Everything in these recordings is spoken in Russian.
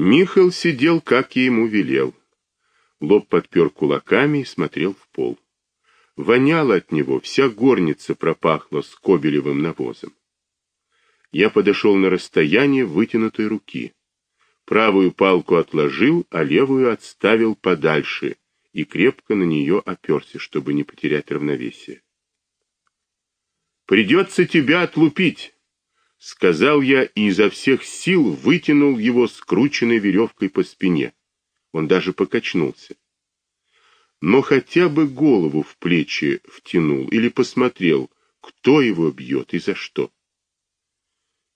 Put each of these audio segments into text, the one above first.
Михал сидел, как я ему велел. Лоб подпер кулаками и смотрел в пол. Воняло от него, вся горница пропахла скобелевым навозом. Я подошел на расстояние вытянутой руки. Правую палку отложил, а левую отставил подальше и крепко на нее оперся, чтобы не потерять равновесие. Придется тебя отлупить, сказал я и изо всех сил вытянул его скрученной веревкой по спине. Он даже покачнулся но хотя бы голову в плечи втянул или посмотрел, кто его бьет и за что.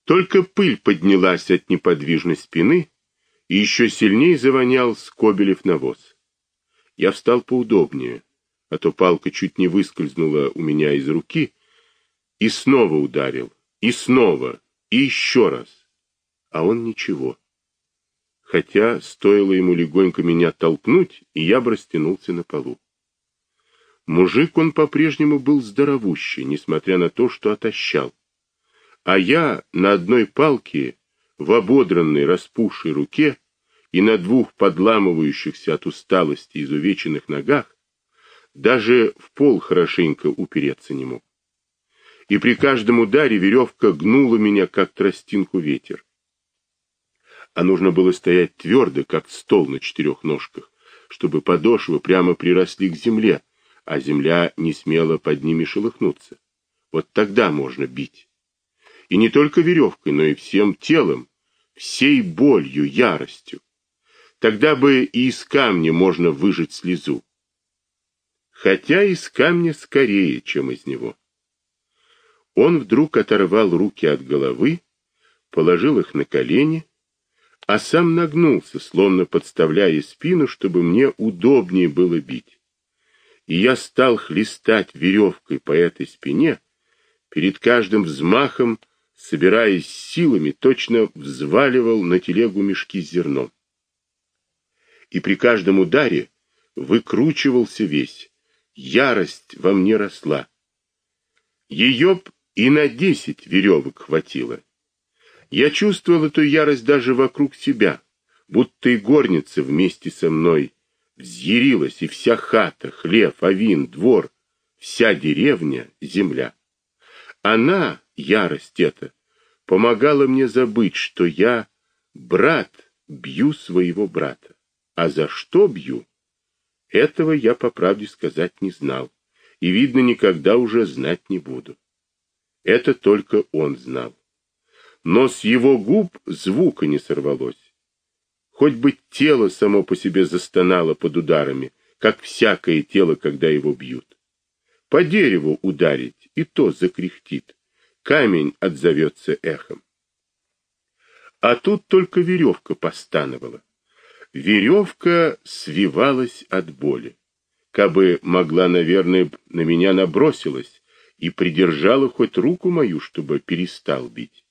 Только пыль поднялась от неподвижной спины, и еще сильнее завонял скобелев навоз. Я встал поудобнее, а то палка чуть не выскользнула у меня из руки, и снова ударил, и снова, и еще раз. А он ничего хотя стоило ему легонько меня толкнуть, и я бы растянулся на полу. Мужик он по-прежнему был здоровущий, несмотря на то, что отощал. А я на одной палке, в ободранной, распухшей руке и на двух подламывающихся от усталости изувеченных ногах даже в пол хорошенько упереться не мог. И при каждом ударе веревка гнула меня, как тростинку ветер а нужно было стоять твердо, как стол на четырех ножках, чтобы подошвы прямо приросли к земле, а земля не смела под ними шелохнуться. Вот тогда можно бить. И не только веревкой, но и всем телом, всей болью, яростью. Тогда бы и из камня можно выжать слезу. Хотя из камня скорее, чем из него. Он вдруг оторвал руки от головы, положил их на колени а сам нагнулся, словно подставляя спину, чтобы мне удобнее было бить. И я стал хлестать веревкой по этой спине, перед каждым взмахом, собираясь силами, точно взваливал на телегу мешки с зерном. И при каждом ударе выкручивался весь, ярость во мне росла. Ее б и на десять веревок хватило. Я чувствовал эту ярость даже вокруг себя, будто и горница вместе со мной взъярилась, и вся хата, хлев, овин, двор, вся деревня, земля. Она, ярость эта, помогала мне забыть, что я, брат, бью своего брата. А за что бью? Этого я, по правде сказать, не знал, и, видно, никогда уже знать не буду. Это только он знал но с его губ звука не сорвалось. Хоть бы тело само по себе застонало под ударами, как всякое тело, когда его бьют. По дереву ударить, и то закряхтит. Камень отзовется эхом. А тут только веревка постановала. Веревка свивалась от боли. Кабы могла, наверное, на меня набросилась и придержала хоть руку мою, чтобы перестал бить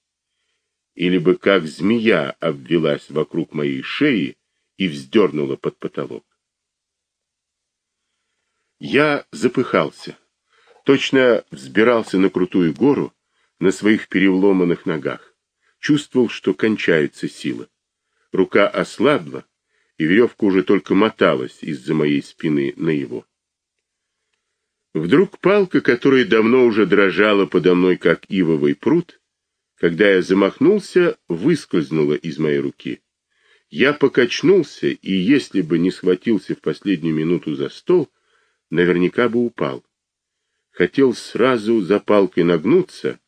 или бы как змея обвелась вокруг моей шеи и вздернула под потолок. Я запыхался, точно взбирался на крутую гору на своих переломанных ногах, чувствовал, что кончается сила. Рука ослабла, и веревка уже только моталась из-за моей спины на его. Вдруг палка, которая давно уже дрожала подо мной, как ивовый пруд, когда я замахнулся, выскользнула из моей руки. Я покачнулся, и если бы не схватился в последнюю минуту за стол, наверняка бы упал. Хотел сразу за палкой нагнуться,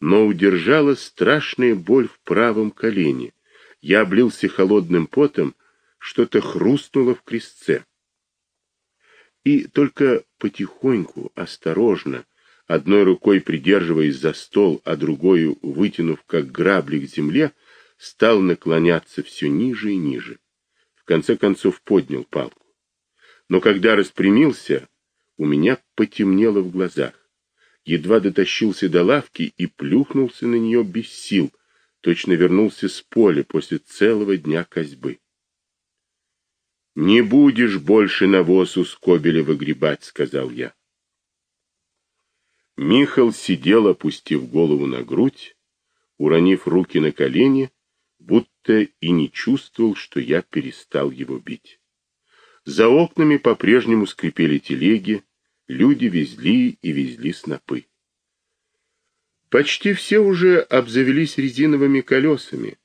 но удержала страшная боль в правом колене. Я облился холодным потом, что-то хрустнуло в крестце. И только потихоньку, осторожно, одной рукой придерживаясь за стол, а другой, вытянув как грабли к земле, стал наклоняться все ниже и ниже. В конце концов поднял палку. Но когда распрямился, у меня потемнело в глазах. Едва дотащился до лавки и плюхнулся на нее без сил, точно вернулся с поля после целого дня козьбы. Не будешь больше навоз у скобеля выгребать, сказал я. Михал сидел, опустив голову на грудь, уронив руки на колени, будто и не чувствовал, что я перестал его бить. За окнами по-прежнему скрипели телеги, люди везли и везли снопы. Почти все уже обзавелись резиновыми колесами,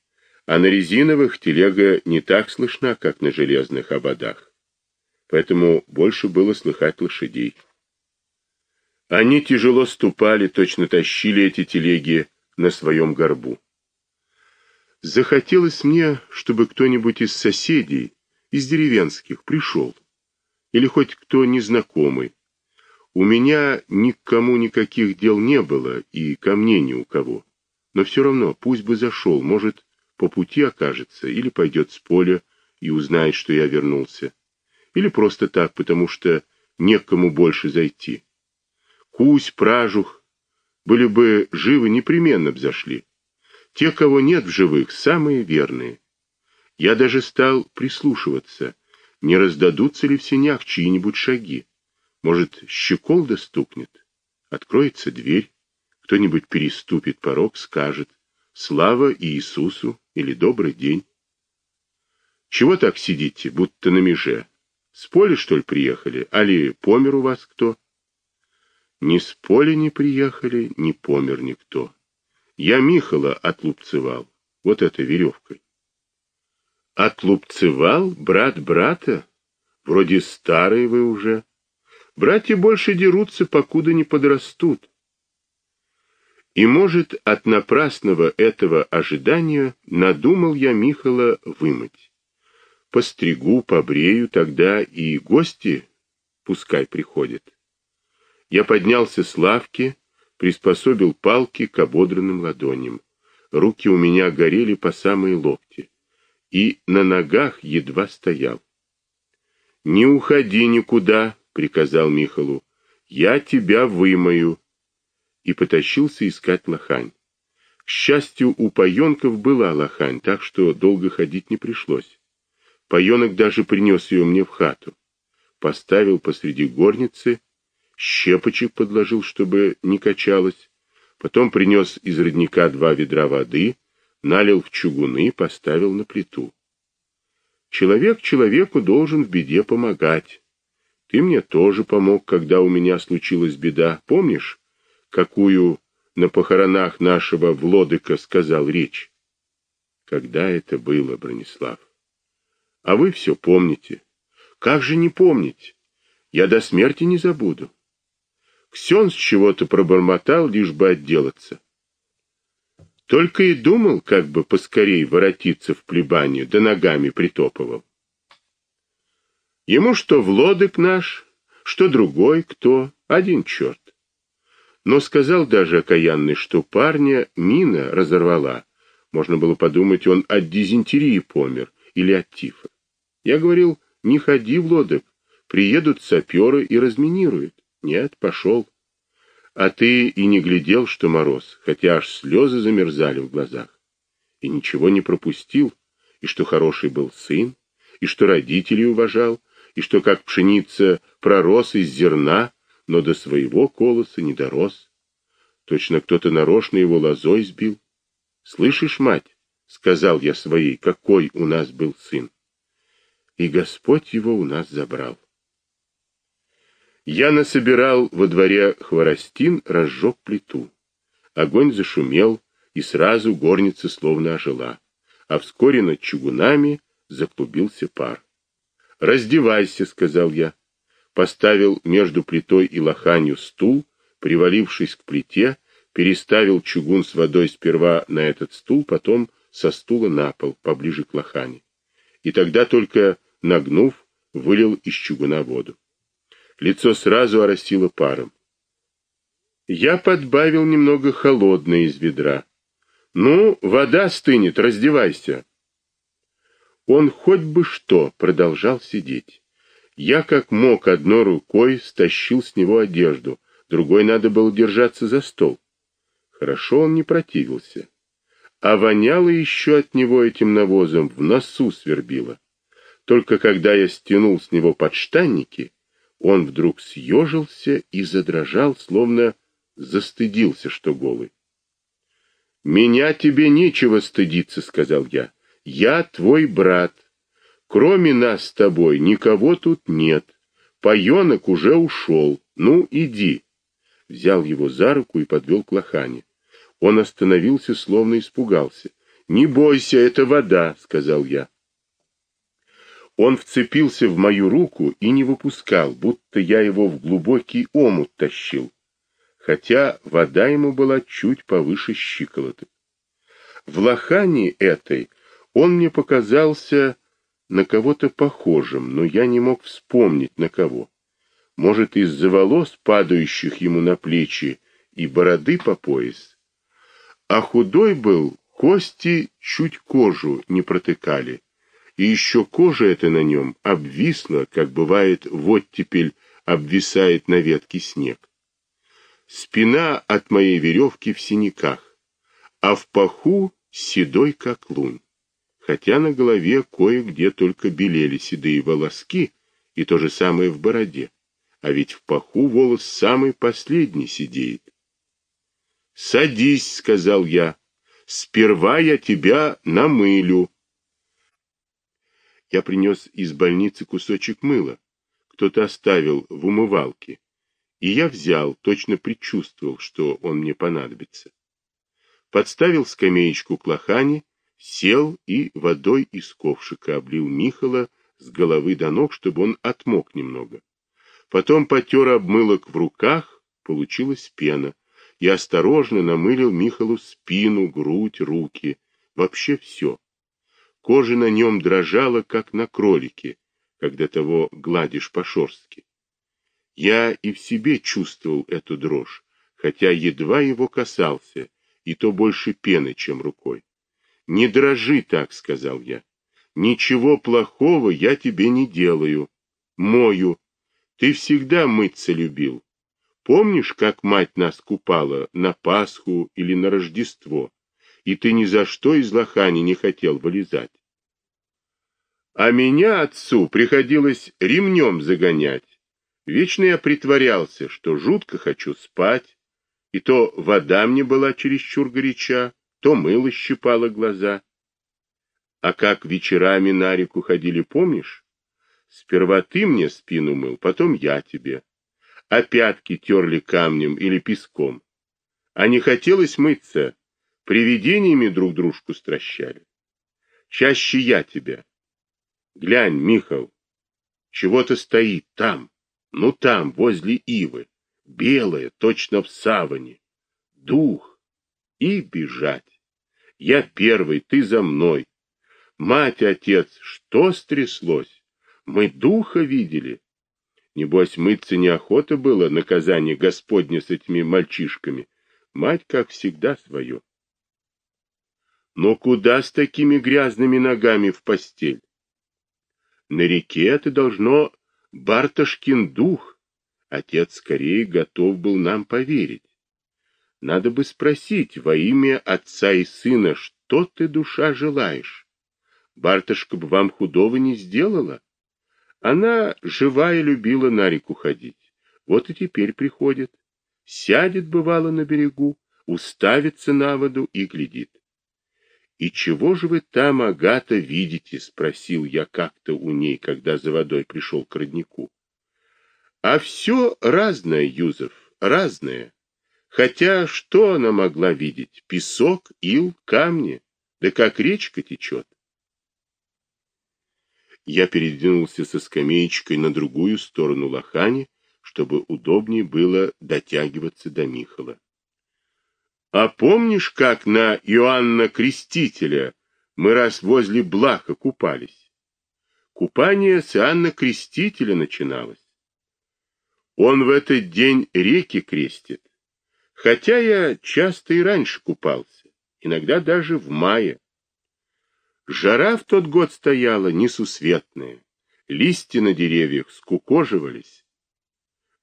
а на резиновых телега не так слышна, как на железных ободах. Поэтому больше было слыхать лошадей. Они тяжело ступали, точно тащили эти телеги на своем горбу. Захотелось мне, чтобы кто-нибудь из соседей, из деревенских, пришел. Или хоть кто незнакомый. У меня ни к кому никаких дел не было, и ко мне ни у кого. Но все равно, пусть бы зашел, может, по пути окажется, или пойдет с поля и узнает, что я вернулся. Или просто так, потому что некому больше зайти. Кусь, Пражух были бы живы, непременно б зашли. Те, кого нет в живых, самые верные. Я даже стал прислушиваться, не раздадутся ли в сенях чьи-нибудь шаги. Может, щеколда стукнет, откроется дверь, кто-нибудь переступит порог, скажет «Слава Иисусу» или «Добрый день». Чего так сидите, будто на меже? С поля, что ли, приехали? Али помер у вас кто? Ни с поля не приехали, ни помер никто. Я Михала отлупцевал, вот этой веревкой. Отлупцевал брат брата? Вроде старые вы уже. Братья больше дерутся, покуда не подрастут. И, может, от напрасного этого ожидания надумал я Михала вымыть. Постригу, побрею, тогда и гости пускай приходят. Я поднялся с лавки, приспособил палки к ободранным ладоням. Руки у меня горели по самые локти, и на ногах едва стоял. «Не уходи никуда», — приказал Михалу, — «я тебя вымою», и потащился искать лохань. К счастью, у паёнков была лохань, так что долго ходить не пришлось. Паёнок даже принес ее мне в хату. Поставил посреди горницы щепочек подложил, чтобы не качалось, потом принес из родника два ведра воды, налил в чугуны, поставил на плиту. Человек человеку должен в беде помогать. Ты мне тоже помог, когда у меня случилась беда. Помнишь, какую на похоронах нашего Влодыка сказал речь? Когда это было, Бронислав? А вы все помните. Как же не помнить? Я до смерти не забуду. Ксен с чего-то пробормотал, лишь бы отделаться. Только и думал, как бы поскорей воротиться в плебанию, да ногами притопывал. Ему что Влодок наш, что другой кто, один черт. Но сказал даже окаянный, что парня мина разорвала. Можно было подумать, он от дизентерии помер или от тифа. Я говорил, не ходи, Влодок, приедут саперы и разминируют. Нет, пошел. А ты и не глядел, что мороз, хотя аж слезы замерзали в глазах. И ничего не пропустил, и что хороший был сын, и что родителей уважал, и что как пшеница пророс из зерна, но до своего колоса не дорос. Точно кто-то нарочно его лозой сбил. Слышишь, мать, сказал я своей, какой у нас был сын. И Господь его у нас забрал. Я насобирал во дворе хворостин, разжег плиту. Огонь зашумел, и сразу горница словно ожила, а вскоре над чугунами заклубился пар. «Раздевайся», — сказал я. Поставил между плитой и лоханью стул, привалившись к плите, переставил чугун с водой сперва на этот стул, потом со стула на пол, поближе к лохане. И тогда только, нагнув, вылил из чугуна воду лицо сразу оросило паром. Я подбавил немного холодной из ведра. «Ну, вода стынет, раздевайся». Он хоть бы что продолжал сидеть. Я как мог одной рукой стащил с него одежду, другой надо было держаться за стол. Хорошо он не противился. А воняло еще от него этим навозом, в носу свербило. Только когда я стянул с него подштанники, он вдруг съежился и задрожал, словно застыдился, что голый. «Меня тебе нечего стыдиться», — сказал я. Я твой брат. Кроме нас с тобой никого тут нет. Поенок уже ушел. Ну, иди. Взял его за руку и подвел к лохане. Он остановился, словно испугался. Не бойся, это вода, сказал я. Он вцепился в мою руку и не выпускал, будто я его в глубокий омут тащил, хотя вода ему была чуть повыше щиколоток. В лохане этой он мне показался на кого-то похожим, но я не мог вспомнить на кого. Может, из-за волос, падающих ему на плечи, и бороды по пояс. А худой был, кости чуть кожу не протыкали, и еще кожа эта на нем обвисла, как бывает в оттепель обвисает на ветке снег. Спина от моей веревки в синяках, а в паху седой как лунь хотя на голове кое-где только белели седые волоски, и то же самое в бороде, а ведь в паху волос самый последний сидеет. «Садись», — сказал я, — «сперва я тебя намылю». Я принес из больницы кусочек мыла, кто-то оставил в умывалке, и я взял, точно предчувствовал, что он мне понадобится. Подставил скамеечку к лохане, сел и водой из ковшика облил Михала с головы до ног, чтобы он отмок немного. Потом потер обмылок в руках, получилась пена, и осторожно намылил Михалу спину, грудь, руки, вообще все. Кожа на нем дрожала, как на кролике, когда того гладишь по шерстке. Я и в себе чувствовал эту дрожь, хотя едва его касался, и то больше пены, чем рукой. Не дрожи так, сказал я. Ничего плохого я тебе не делаю. Мою. Ты всегда мыться любил. Помнишь, как мать нас купала на Пасху или на Рождество, и ты ни за что из лохани не хотел вылезать? А меня отцу приходилось ремнем загонять. Вечно я притворялся, что жутко хочу спать, и то вода мне была чересчур горяча, то мыло щипало глаза. А как вечерами на реку ходили, помнишь? Сперва ты мне спину мыл, потом я тебе. А пятки терли камнем или песком. А не хотелось мыться, привидениями друг дружку стращали. Чаще я тебя. Глянь, Михал, чего-то стоит там, ну там, возле ивы, белое, точно в саване. Дух и бежать. Я первый, ты за мной. Мать, отец, что стряслось? Мы духа видели. Небось, мыться неохота было, наказание Господне с этими мальчишками. Мать, как всегда, свое. Но куда с такими грязными ногами в постель? На реке это должно Бартошкин дух. Отец скорее готов был нам поверить. Надо бы спросить во имя отца и сына, что ты, душа, желаешь? Бартошка бы вам худого не сделала. Она живая любила на реку ходить. Вот и теперь приходит. Сядет, бывало, на берегу, уставится на воду и глядит. «И чего же вы там, Агата, видите?» — спросил я как-то у ней, когда за водой пришел к роднику. «А все разное, Юзеф, разное. Хотя что она могла видеть? Песок, ил, камни, да как речка течет. Я передвинулся со скамеечкой на другую сторону лохани, чтобы удобнее было дотягиваться до Михала. А помнишь, как на Иоанна Крестителя мы раз возле Блаха купались? Купание с Иоанна Крестителя начиналось. Он в этот день реки крестит. Хотя я часто и раньше купался, иногда даже в мае. Жара в тот год стояла несусветная, листья на деревьях скукоживались.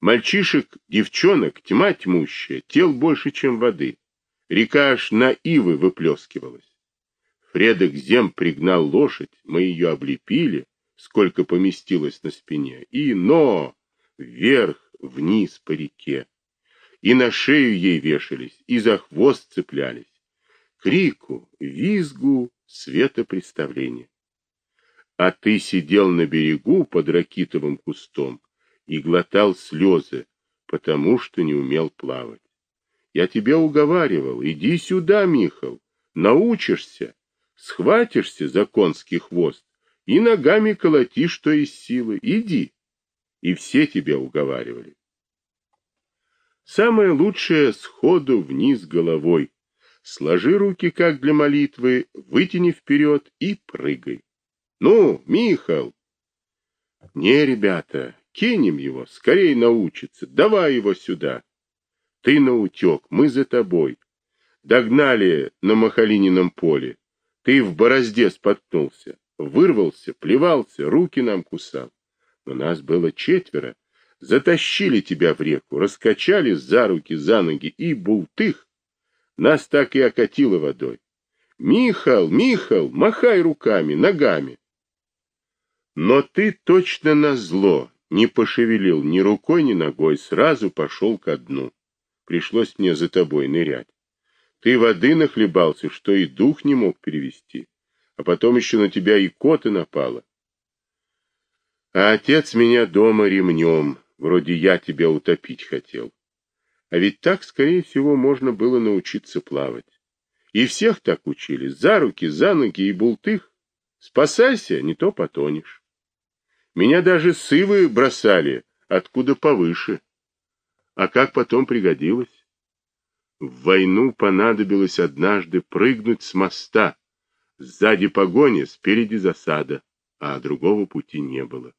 Мальчишек, девчонок, тьма тьмущая, тел больше, чем воды. Река аж на ивы выплескивалась. Фредок зем пригнал лошадь, мы ее облепили, сколько поместилось на спине, и но вверх, вниз по реке и на шею ей вешались, и за хвост цеплялись. Крику, визгу, светопреставление. А ты сидел на берегу под ракитовым кустом и глотал слезы, потому что не умел плавать. Я тебя уговаривал, иди сюда, Михал, научишься, схватишься за конский хвост и ногами колоти, что из силы, иди. И все тебя уговаривали. Самое лучшее — сходу вниз головой. Сложи руки, как для молитвы, вытяни вперед и прыгай. Ну, Михал! Не, ребята, кинем его, скорее научится. Давай его сюда. Ты наутек, мы за тобой. Догнали на Махалинином поле. Ты в борозде споткнулся, вырвался, плевался, руки нам кусал. Но нас было четверо. Затащили тебя в реку, раскачали за руки, за ноги и бултых. Нас так и окатило водой. Михал, Михал, махай руками, ногами. Но ты точно на зло не пошевелил ни рукой, ни ногой, сразу пошел ко дну. Пришлось мне за тобой нырять. Ты воды нахлебался, что и дух не мог перевести. А потом еще на тебя и коты напало. А отец меня дома ремнем, вроде я тебя утопить хотел. А ведь так, скорее всего, можно было научиться плавать. И всех так учили, за руки, за ноги и бултых. Спасайся, не то потонешь. Меня даже сывы бросали, откуда повыше. А как потом пригодилось? В войну понадобилось однажды прыгнуть с моста. Сзади погоня, спереди засада, а другого пути не было.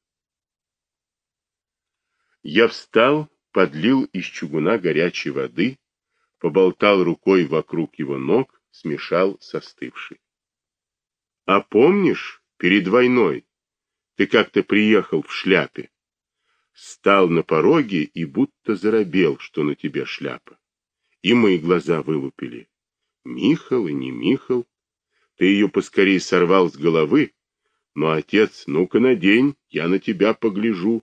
Я встал, подлил из чугуна горячей воды, поболтал рукой вокруг его ног, смешал с остывшей. — А помнишь, перед войной ты как-то приехал в шляпе? Стал на пороге и будто заробел, что на тебе шляпа. И мои глаза вылупили. Михал и не Михал. Ты ее поскорей сорвал с головы. Но, отец, ну-ка надень, я на тебя погляжу.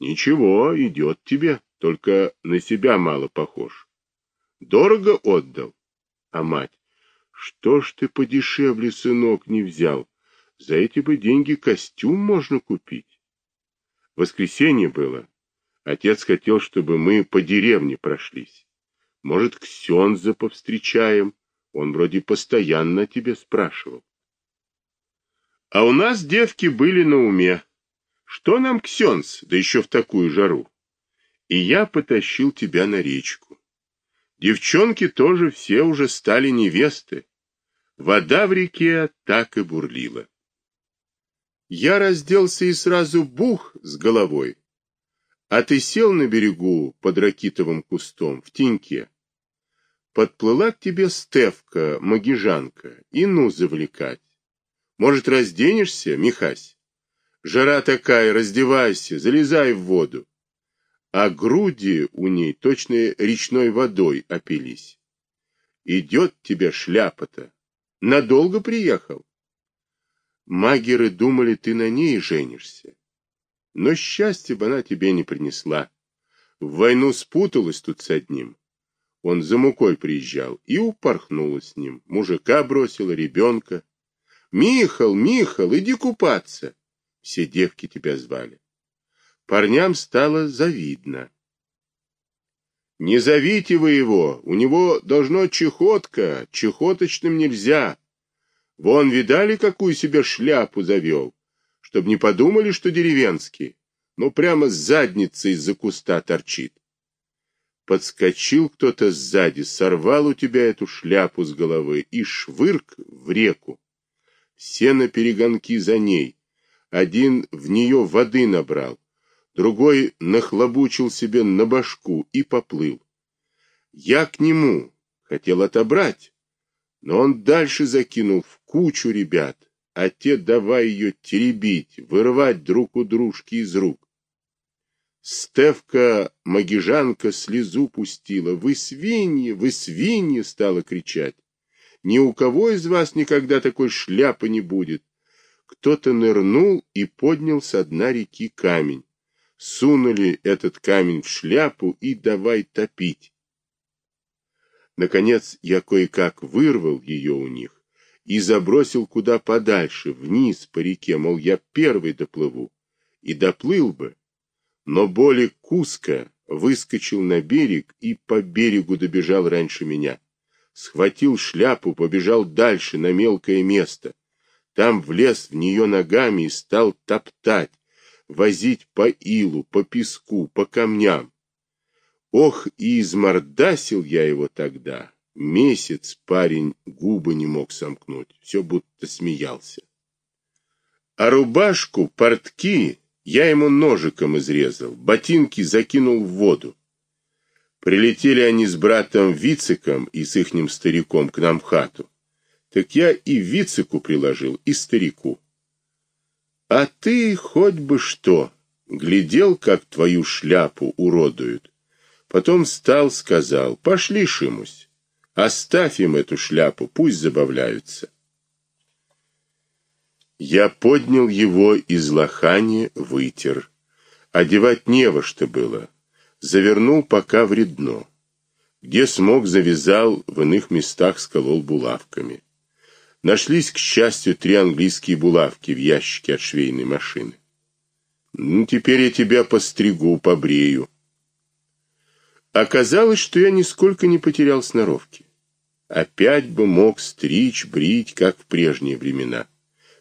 Ничего, идет тебе, только на себя мало похож. Дорого отдал. А мать, что ж ты подешевле, сынок, не взял? За эти бы деньги костюм можно купить. Воскресенье было. Отец хотел, чтобы мы по деревне прошлись. Может, Ксенза повстречаем? Он вроде постоянно тебе спрашивал. А у нас девки были на уме. Что нам Ксенз, да еще в такую жару? И я потащил тебя на речку. Девчонки тоже все уже стали невесты. Вода в реке так и бурлила. Я разделся и сразу бух с головой. А ты сел на берегу под ракитовым кустом в теньке. Подплыла к тебе Стевка, магижанка, и ну завлекать. Может, разденешься, Михась? Жара такая, раздевайся, залезай в воду. А груди у ней точно речной водой опились. Идет тебе шляпа-то. Надолго приехал? Магеры думали, ты на ней женишься. Но счастья бы она тебе не принесла. В войну спуталась тут с одним. Он за мукой приезжал и упорхнула с ним. Мужика бросила, ребенка. «Михал, Михал, иди купаться!» Все девки тебя звали. Парням стало завидно. «Не зовите вы его, у него должно чехотка, чехоточным нельзя. Вон, видали, какую себе шляпу завел? чтобы не подумали, что деревенский, но прямо с задницей из-за куста торчит. Подскочил кто-то сзади, сорвал у тебя эту шляпу с головы и швырк в реку. Все на перегонки за ней. Один в нее воды набрал, другой нахлобучил себе на башку и поплыл. Я к нему хотел отобрать, но он дальше закинул в кучу ребят а те давай ее теребить, вырывать друг у дружки из рук. Стевка, магижанка, слезу пустила. «Вы свиньи, вы свиньи!» — стала кричать. «Ни у кого из вас никогда такой шляпы не будет!» Кто-то нырнул и поднял со дна реки камень. Сунули этот камень в шляпу и давай топить. Наконец я кое-как вырвал ее у них и забросил куда подальше, вниз по реке, мол, я первый доплыву. И доплыл бы, но более куска выскочил на берег и по берегу добежал раньше меня. Схватил шляпу, побежал дальше, на мелкое место. Там влез в нее ногами и стал топтать, возить по илу, по песку, по камням. Ох, и измордасил я его тогда. Месяц парень губы не мог сомкнуть, все будто смеялся. А рубашку, портки я ему ножиком изрезал, ботинки закинул в воду. Прилетели они с братом Вициком и с ихним стариком к нам в хату. Так я и Вицику приложил, и старику. А ты хоть бы что, глядел, как твою шляпу уродуют. Потом встал, сказал: "Пошли, Шимусь. Оставь им эту шляпу, пусть забавляются". Я поднял его из лохани, вытер. Одевать не во что было. Завернул пока в редно. Где смог, завязал, в иных местах сколол булавками. Нашлись, к счастью, три английские булавки в ящике от швейной машины. Ну, теперь я тебя постригу, побрею. Оказалось, что я нисколько не потерял сноровки. Опять бы мог стричь, брить, как в прежние времена.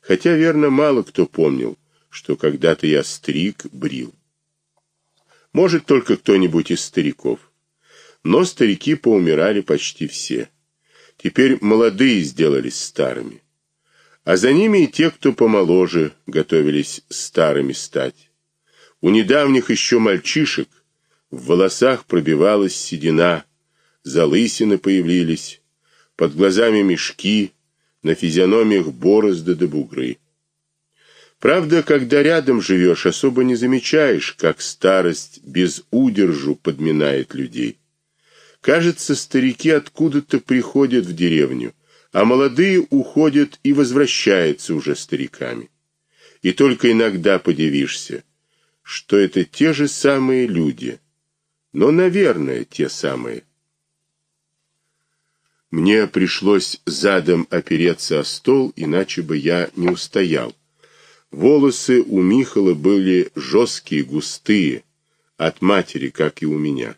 Хотя, верно, мало кто помнил, что когда-то я стриг, брил. Может, только кто-нибудь из стариков. Но старики поумирали почти все. Теперь молодые сделались старыми. А за ними и те, кто помоложе, готовились старыми стать. У недавних еще мальчишек в волосах пробивалась седина, залысины появились, под глазами мешки, на физиономиях борозды да бугры. Правда, когда рядом живешь, особо не замечаешь, как старость без удержу подминает людей. Кажется, старики откуда-то приходят в деревню, а молодые уходят и возвращаются уже стариками. И только иногда подивишься, что это те же самые люди. Но, наверное, те самые. Мне пришлось задом опереться о стол, иначе бы я не устоял. Волосы у Михала были жесткие, густые, от матери, как и у меня.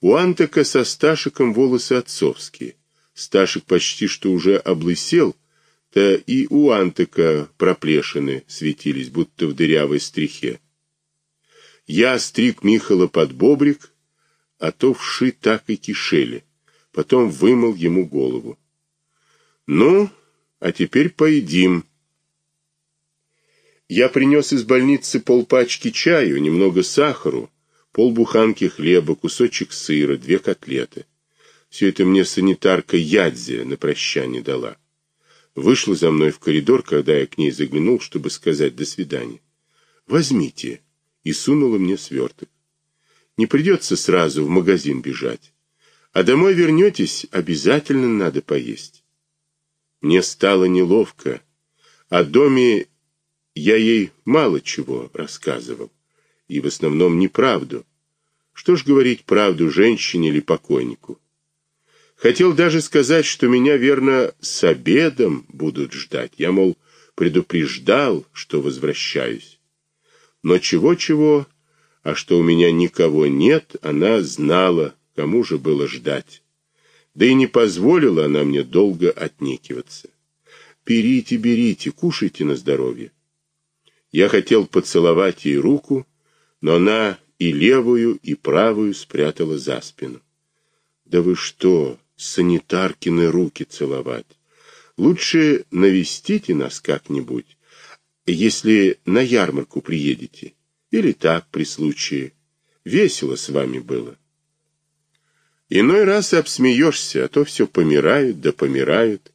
У Антека со Сташиком волосы отцовские. Сташик почти что уже облысел, то и у Антека проплешины светились, будто в дырявой стрихе. Я стриг Михала под бобрик, а то вши так и кишели. Потом вымыл ему голову. Ну, а теперь поедим. Я принес из больницы полпачки чаю, немного сахару, полбуханки хлеба, кусочек сыра, две котлеты. Все это мне санитарка Ядзе на прощание дала. Вышла за мной в коридор, когда я к ней заглянул, чтобы сказать до свидания. Возьмите, и сунула мне сверток. Не придется сразу в магазин бежать. А домой вернетесь, обязательно надо поесть. Мне стало неловко. О доме я ей мало чего рассказывал и в основном неправду. Что ж говорить правду женщине или покойнику? Хотел даже сказать, что меня верно с обедом будут ждать. Я мол предупреждал, что возвращаюсь. Но чего-чего, а что у меня никого нет, она знала, кому же было ждать. Да и не позволила она мне долго отнекиваться. Берите, берите, кушайте на здоровье. Я хотел поцеловать ей руку, но она и левую, и правую спрятала за спину. Да вы что, санитаркины руки целовать? Лучше навестите нас как-нибудь, если на ярмарку приедете, или так при случае. Весело с вами было. Иной раз обсмеешься, а то все помирают да помирают.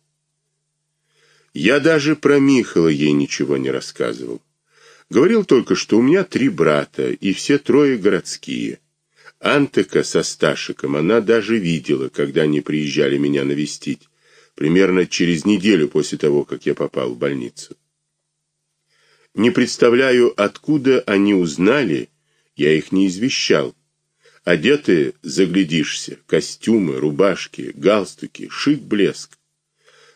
Я даже про Михала ей ничего не рассказывал. Говорил только, что у меня три брата, и все трое городские. Антека со Сташиком она даже видела, когда они приезжали меня навестить, примерно через неделю после того, как я попал в больницу. Не представляю, откуда они узнали, я их не извещал. Одеты, заглядишься, костюмы, рубашки, галстуки, шик-блеск.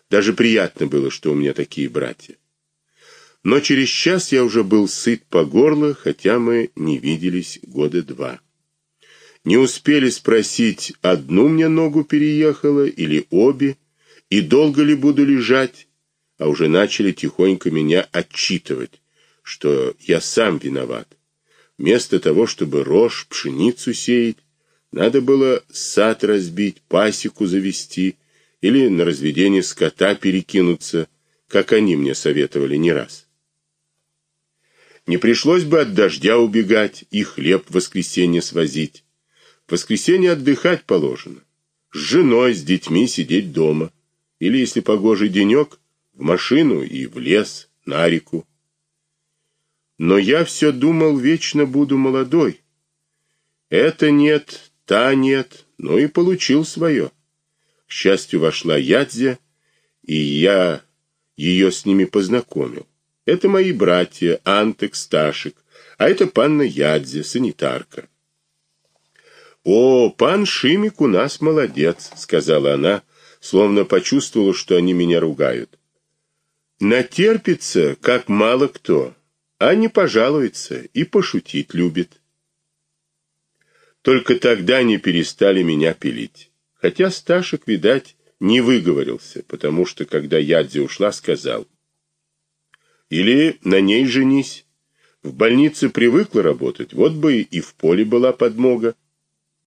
Даже приятно было, что у меня такие братья. Но через час я уже был сыт по горло, хотя мы не виделись года два. Не успели спросить, одну мне ногу переехала или обе, и долго ли буду лежать, а уже начали тихонько меня отчитывать, что я сам виноват. Вместо того, чтобы рожь, пшеницу сеять, надо было сад разбить, пасеку завести или на разведение скота перекинуться, как они мне советовали не раз. Не пришлось бы от дождя убегать и хлеб в воскресенье свозить. В воскресенье отдыхать положено. С женой, с детьми сидеть дома. Или, если погожий денек, в машину и в лес, на реку. Но я все думал, вечно буду молодой. Это нет, та нет, но и получил свое. К счастью, вошла Ядзя, и я ее с ними познакомил. Это мои братья Антек, Сташек, а это панна Ядзя, санитарка. О, пан Шимик у нас молодец, сказала она, словно почувствовала, что они меня ругают. Натерпится, как мало кто, а не пожалуется и пошутить любит. Только тогда они перестали меня пилить. Хотя Сташек, видать, не выговорился, потому что, когда Ядзе ушла, сказал. Или на ней женись. В больнице привыкла работать, вот бы и в поле была подмога.